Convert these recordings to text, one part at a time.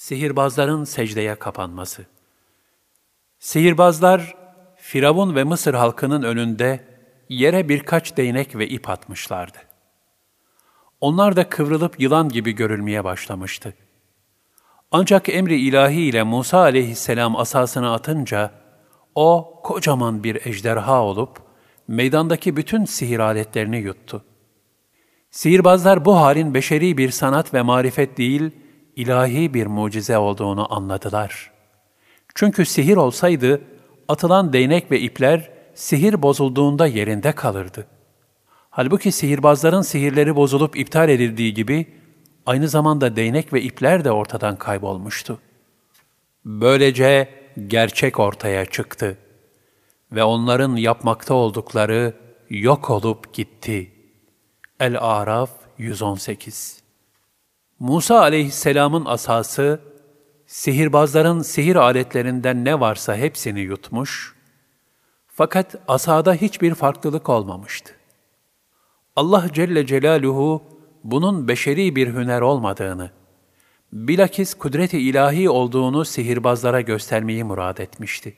Sihirbazların secdeye kapanması. Sihirbazlar, Firavun ve Mısır halkının önünde yere birkaç değnek ve ip atmışlardı. Onlar da kıvrılıp yılan gibi görülmeye başlamıştı. Ancak emri ilahi ile Musa aleyhisselam asasını atınca, o kocaman bir ejderha olup, meydandaki bütün sihir aletlerini yuttu. Sihirbazlar bu halin beşeri bir sanat ve marifet değil, ilahi bir mucize olduğunu anladılar. Çünkü sihir olsaydı, atılan değnek ve ipler sihir bozulduğunda yerinde kalırdı. Halbuki sihirbazların sihirleri bozulup iptal edildiği gibi, aynı zamanda değnek ve ipler de ortadan kaybolmuştu. Böylece gerçek ortaya çıktı ve onların yapmakta oldukları yok olup gitti. El-Araf 118 Musa aleyhisselamın asası, sihirbazların sihir aletlerinden ne varsa hepsini yutmuş, fakat asada hiçbir farklılık olmamıştı. Allah Celle Celaluhu, bunun beşeri bir hüner olmadığını, bilakis kudret-i ilahi olduğunu sihirbazlara göstermeyi murad etmişti.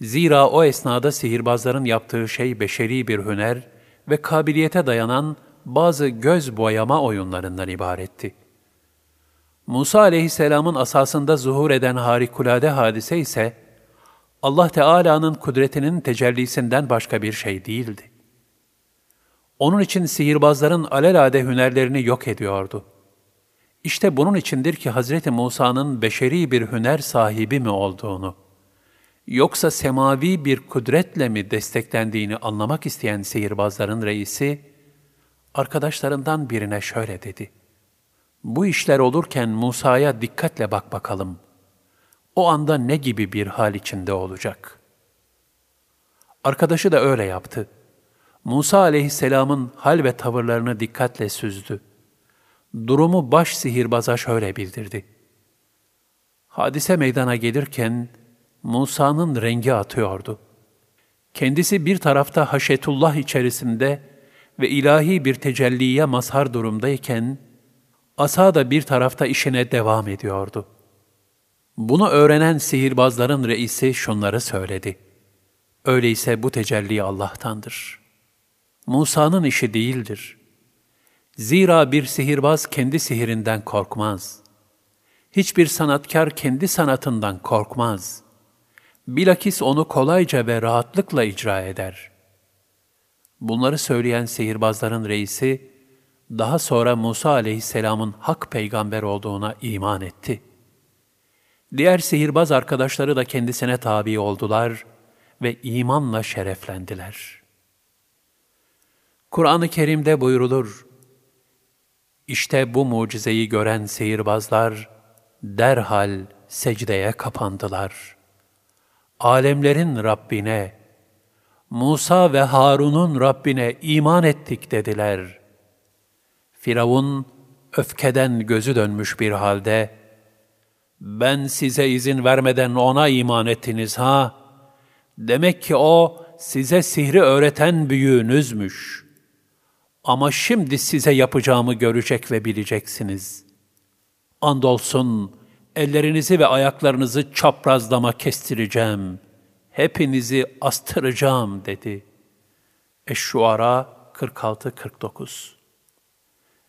Zira o esnada sihirbazların yaptığı şey beşeri bir hüner ve kabiliyete dayanan bazı göz boyama oyunlarından ibaretti. Musa aleyhisselamın asasında zuhur eden harikulade hadise ise, Allah Teala'nın kudretinin tecellisinden başka bir şey değildi. Onun için sihirbazların alelade hünerlerini yok ediyordu. İşte bunun içindir ki Hazreti Musa'nın beşeri bir hüner sahibi mi olduğunu, yoksa semavi bir kudretle mi desteklendiğini anlamak isteyen sihirbazların reisi, arkadaşlarından birine şöyle dedi. Bu işler olurken Musa'ya dikkatle bak bakalım. O anda ne gibi bir hal içinde olacak? Arkadaşı da öyle yaptı. Musa aleyhisselamın hal ve tavırlarını dikkatle süzdü. Durumu baş sihirbaza şöyle bildirdi. Hadise meydana gelirken Musa'nın rengi atıyordu. Kendisi bir tarafta haşetullah içerisinde ve ilahi bir tecelliye mazhar durumdayken, asa da bir tarafta işine devam ediyordu. Bunu öğrenen sihirbazların reisi şunları söyledi. Öyleyse bu tecelli Allah'tandır. Musa'nın işi değildir. Zira bir sihirbaz kendi sihirinden korkmaz. Hiçbir sanatkar kendi sanatından korkmaz. Bilakis onu kolayca ve rahatlıkla icra eder. Bunları söyleyen sihirbazların reisi, daha sonra Musa aleyhisselamın hak peygamber olduğuna iman etti. Diğer sihirbaz arkadaşları da kendisine tabi oldular ve imanla şereflendiler. Kur'an-ı Kerim'de buyrulur, İşte bu mucizeyi gören sihirbazlar derhal secdeye kapandılar. Alemlerin Rabbine, Musa ve Harun'un Rabbine iman ettik dediler. Firavun öfkeden gözü dönmüş bir halde, ben size izin vermeden ona iman ettiniz ha? Demek ki o size sihri öğreten büyüğünüzmüş. Ama şimdi size yapacağımı görecek ve bileceksiniz. Andolsun ellerinizi ve ayaklarınızı çaprazlama kestireceğim. Hepinizi astıracağım dedi. Eş-Şuara 46-49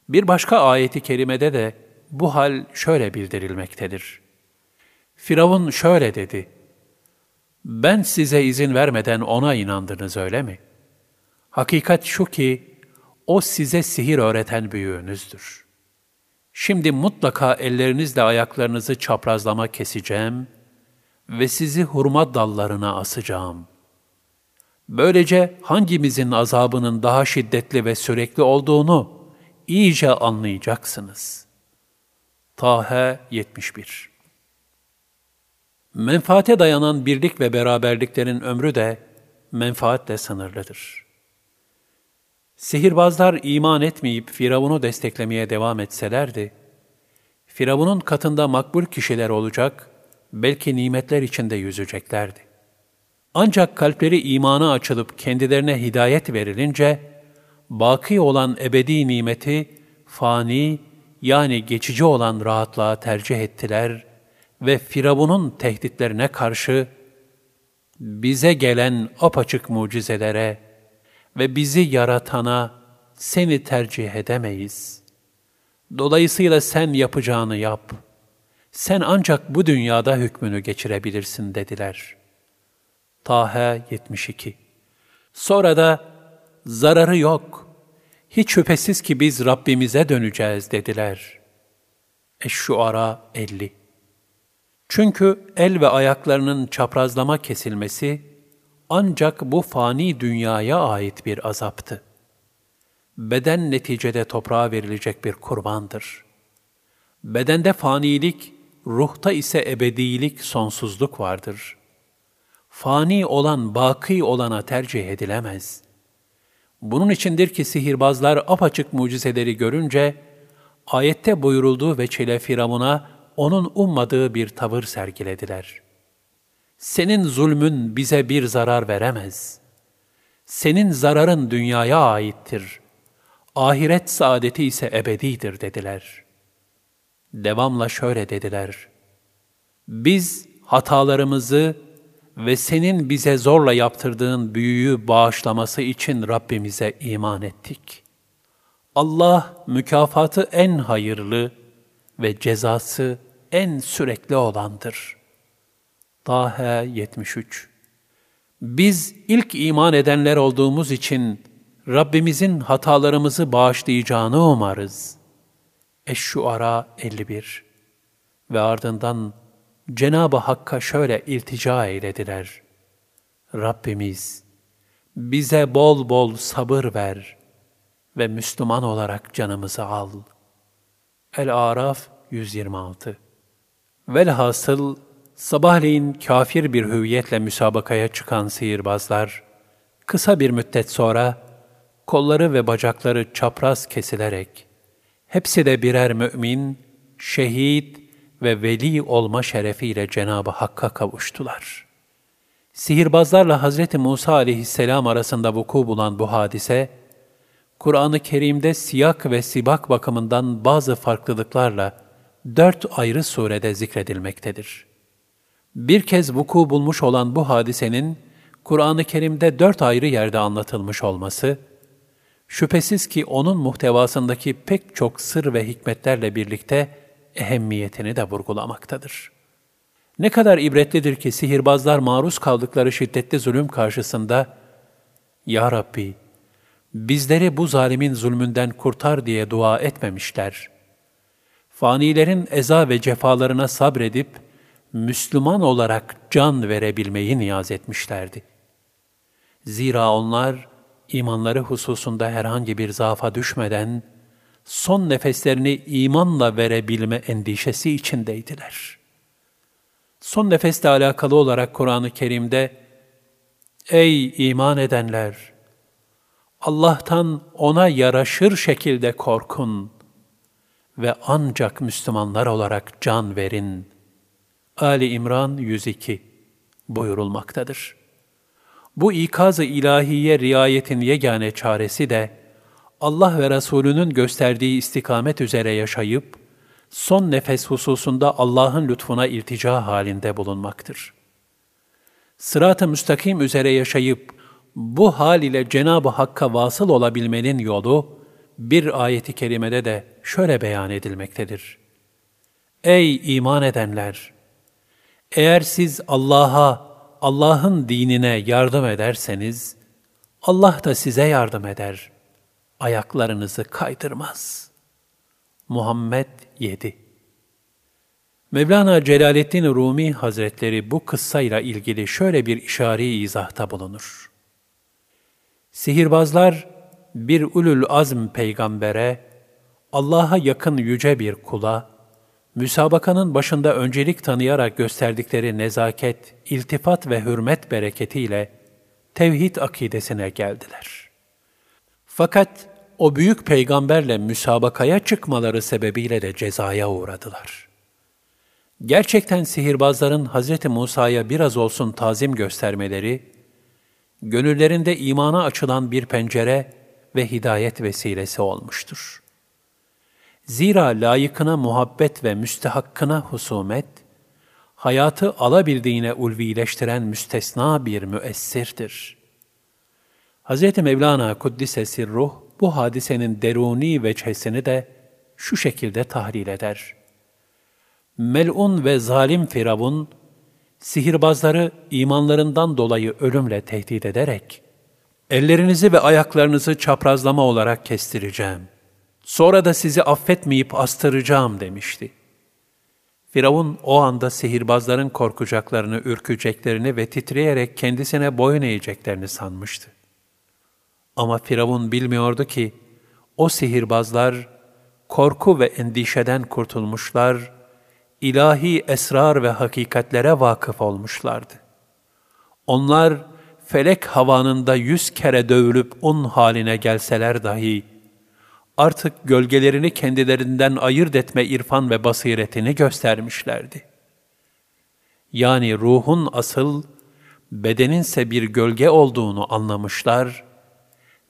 Bir başka ayeti kerimede de bu hal şöyle bildirilmektedir. Firavun şöyle dedi, Ben size izin vermeden ona inandınız öyle mi? Hakikat şu ki, o size sihir öğreten büyüğünüzdür. Şimdi mutlaka ellerinizle ayaklarınızı çaprazlama keseceğim ve sizi hurma dallarına asacağım. Böylece hangimizin azabının daha şiddetli ve sürekli olduğunu iyice anlayacaksınız. Tahe 71 Menfaate dayanan birlik ve beraberliklerin ömrü de menfaatle sınırlıdır. Sihirbazlar iman etmeyip Firavun'u desteklemeye devam etselerdi, Firavun'un katında makbul kişiler olacak, belki nimetler içinde yüzeceklerdi. Ancak kalpleri imana açılıp kendilerine hidayet verilince, baki olan ebedi nimeti fani, yani geçici olan rahatlığa tercih ettiler ve Firavun'un tehditlerine karşı bize gelen apaçık mucizelere ve bizi yaratana seni tercih edemeyiz. Dolayısıyla sen yapacağını yap. Sen ancak bu dünyada hükmünü geçirebilirsin dediler. Tahe 72 Sonra da zararı yok. Hiç şüphesiz ki biz Rabbimize döneceğiz dediler. Eş-Şuara 50 Çünkü el ve ayaklarının çaprazlama kesilmesi ancak bu fani dünyaya ait bir azaptı. Beden neticede toprağa verilecek bir kurbandır. Bedende fanilik, ruhta ise ebedilik, sonsuzluk vardır. Fani olan, baki olana tercih edilemez. Bunun içindir ki sihirbazlar apaçık mucizeleri görünce, ayette buyurulduğu veçile Firavun'a onun ummadığı bir tavır sergilediler. Senin zulmün bize bir zarar veremez. Senin zararın dünyaya aittir. Ahiret saadeti ise ebedidir dediler. Devamla şöyle dediler. Biz hatalarımızı ve senin bize zorla yaptırdığın büyüyü bağışlaması için Rabbimize iman ettik. Allah mükafatı en hayırlı ve cezası en sürekli olandır. Tahe 73 Biz ilk iman edenler olduğumuz için Rabbimizin hatalarımızı bağışlayacağını umarız. Eş-Şuara 51 Ve ardından Cenab-ı Hakk'a şöyle iltica eylediler. Rabbimiz, bize bol bol sabır ver ve Müslüman olarak canımızı al. El-Araf 126 Velhasıl, sabahleyin kafir bir hüviyetle müsabakaya çıkan sihirbazlar, kısa bir müddet sonra kolları ve bacakları çapraz kesilerek, hepsi de birer mümin, şehit ve veli olma şerefiyle Cenab-ı Hakk'a kavuştular. Sihirbazlarla Hazreti Musa aleyhisselam arasında vuku bulan bu hadise, Kur'an-ı Kerim'de siyak ve sibak bakımından bazı farklılıklarla dört ayrı surede zikredilmektedir. Bir kez vuku bulmuş olan bu hadisenin, Kur'an-ı Kerim'de dört ayrı yerde anlatılmış olması, şüphesiz ki onun muhtevasındaki pek çok sır ve hikmetlerle birlikte ehemmiyetini de vurgulamaktadır. Ne kadar ibretlidir ki sihirbazlar maruz kaldıkları şiddetli zulüm karşısında, Ya Rabbi, bizleri bu zalimin zulmünden kurtar diye dua etmemişler. Fanilerin eza ve cefalarına sabredip, Müslüman olarak can verebilmeyi niyaz etmişlerdi. Zira onlar, imanları hususunda herhangi bir zaafa düşmeden, son nefeslerini imanla verebilme endişesi içindeydiler. Son nefesle alakalı olarak Kur'an-ı Kerim'de, Ey iman edenler! Allah'tan ona yaraşır şekilde korkun ve ancak Müslümanlar olarak can verin. Ali İmran 102 buyurulmaktadır. Bu ikaz-ı ilahiye riayetin yegane çaresi de, Allah ve Resulünün gösterdiği istikamet üzere yaşayıp, son nefes hususunda Allah'ın lütfuna iltica halinde bulunmaktır. Sırat-ı müstakim üzere yaşayıp, bu hal ile Cenab-ı Hakk'a vasıl olabilmenin yolu, bir ayeti kerimede de şöyle beyan edilmektedir. Ey iman edenler! Eğer siz Allah'a, Allah'ın dinine yardım ederseniz, Allah da size yardım eder.'' ayaklarınızı kaydırmaz. Muhammed 7 Mevlana Celaleddin Rumi Hazretleri bu kıssayla ilgili şöyle bir işari izahta bulunur. Sihirbazlar bir ulul azm peygambere, Allah'a yakın yüce bir kula, müsabakanın başında öncelik tanıyarak gösterdikleri nezaket, iltifat ve hürmet bereketiyle tevhid akidesine geldiler. Fakat o büyük peygamberle müsabakaya çıkmaları sebebiyle de cezaya uğradılar. Gerçekten sihirbazların Hz. Musa'ya biraz olsun tazim göstermeleri, gönüllerinde imana açılan bir pencere ve hidayet vesilesi olmuştur. Zira layıkına muhabbet ve müstehakkına husumet, hayatı alabildiğine ulvileştiren müstesna bir müessirdir. Hz. Mevlana Kuddise Ruh bu hadisenin deruni veçhesini de şu şekilde tahlil eder. Mel'un ve zalim Firavun, sihirbazları imanlarından dolayı ölümle tehdit ederek, ellerinizi ve ayaklarınızı çaprazlama olarak kestireceğim. Sonra da sizi affetmeyip astıracağım demişti. Firavun o anda sihirbazların korkacaklarını, ürkeceklerini ve titreyerek kendisine boyun eğeceklerini sanmıştı. Ama Firavun bilmiyordu ki, o sihirbazlar korku ve endişeden kurtulmuşlar, ilahi esrar ve hakikatlere vakıf olmuşlardı. Onlar, felek havanında yüz kere dövülüp un haline gelseler dahi, artık gölgelerini kendilerinden ayırt etme irfan ve basiretini göstermişlerdi. Yani ruhun asıl, bedeninse bir gölge olduğunu anlamışlar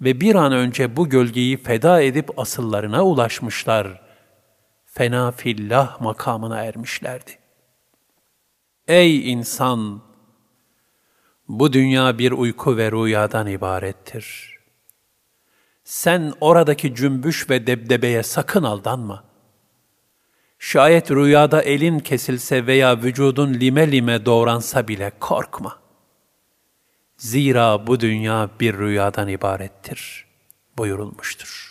ve bir an önce bu gölgeyi feda edip asıllarına ulaşmışlar. Fena fillah makamına ermişlerdi. Ey insan! Bu dünya bir uyku ve rüyadan ibarettir. Sen oradaki cümbüş ve debdebeye sakın aldanma. Şayet rüyada elin kesilse veya vücudun lime lime doğransa bile korkma. Zira bu dünya bir rüyadan ibarettir buyurulmuştur.